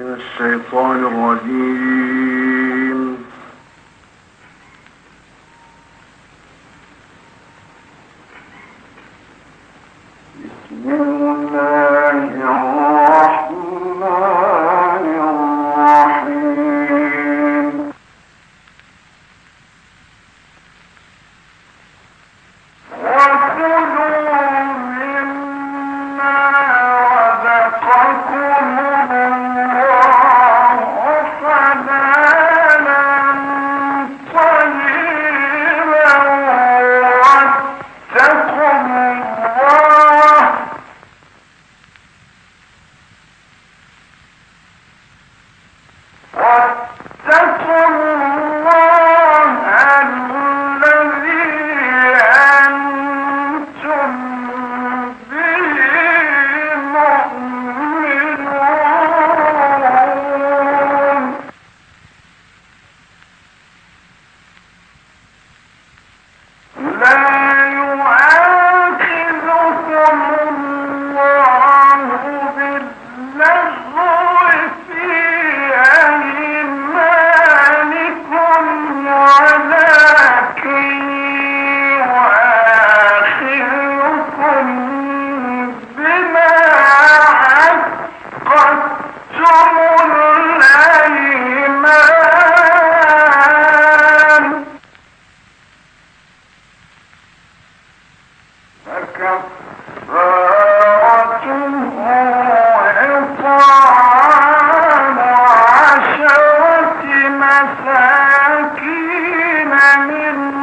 الشيطان الرجيم. مساكين من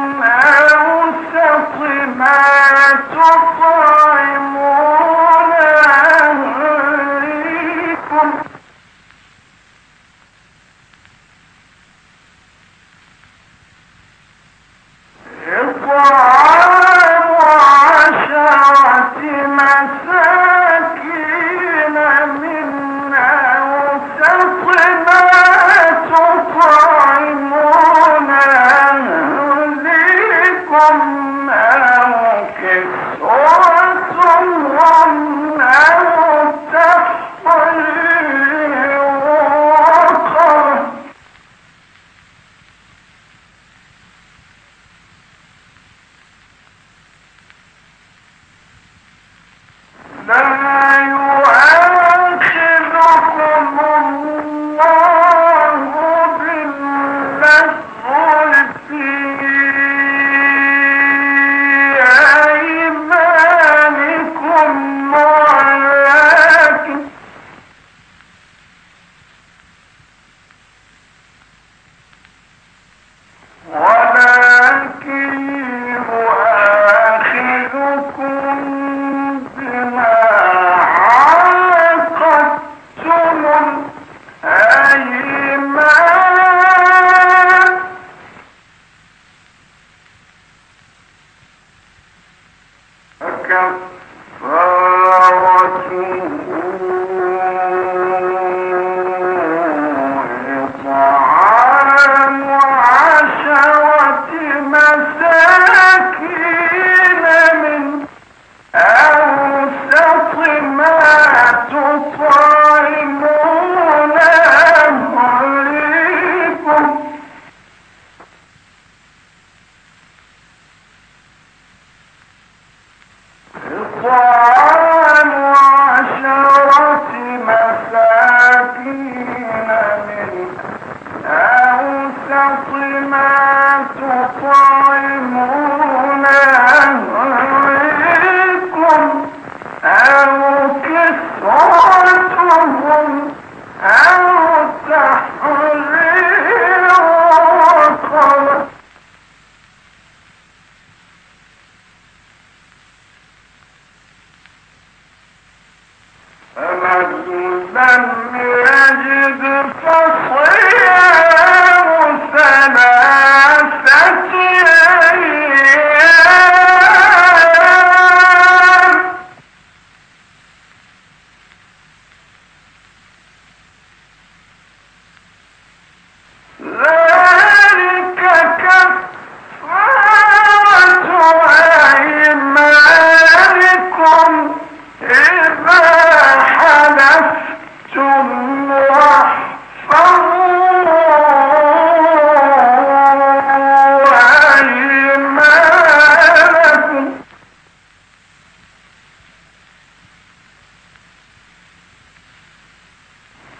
account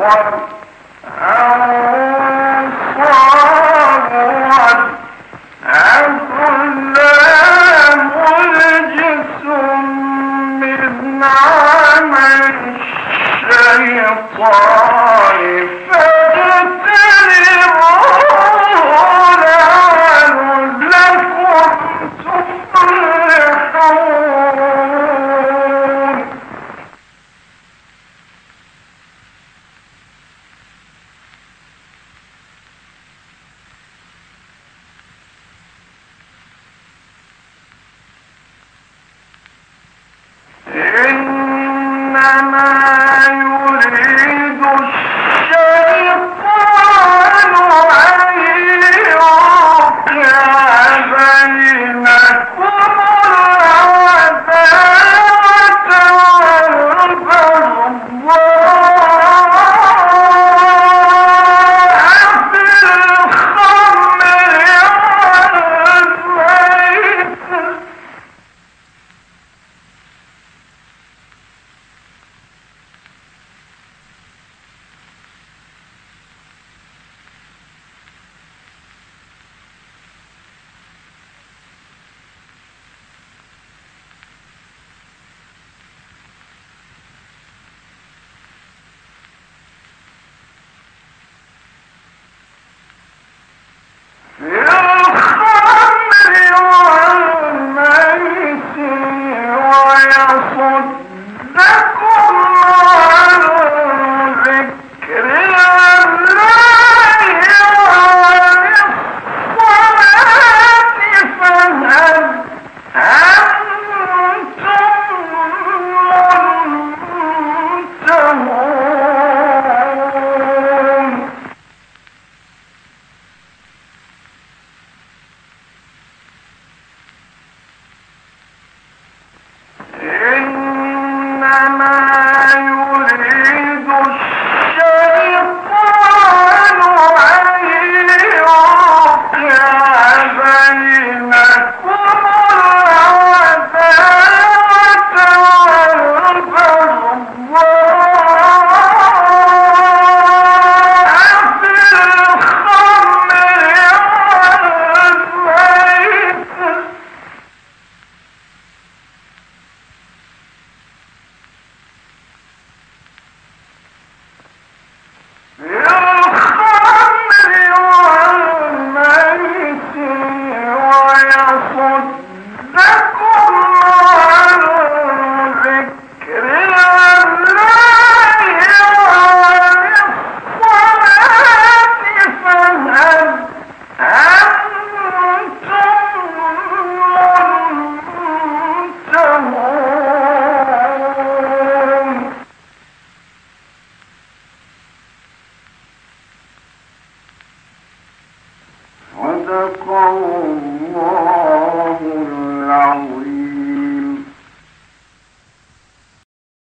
one hour.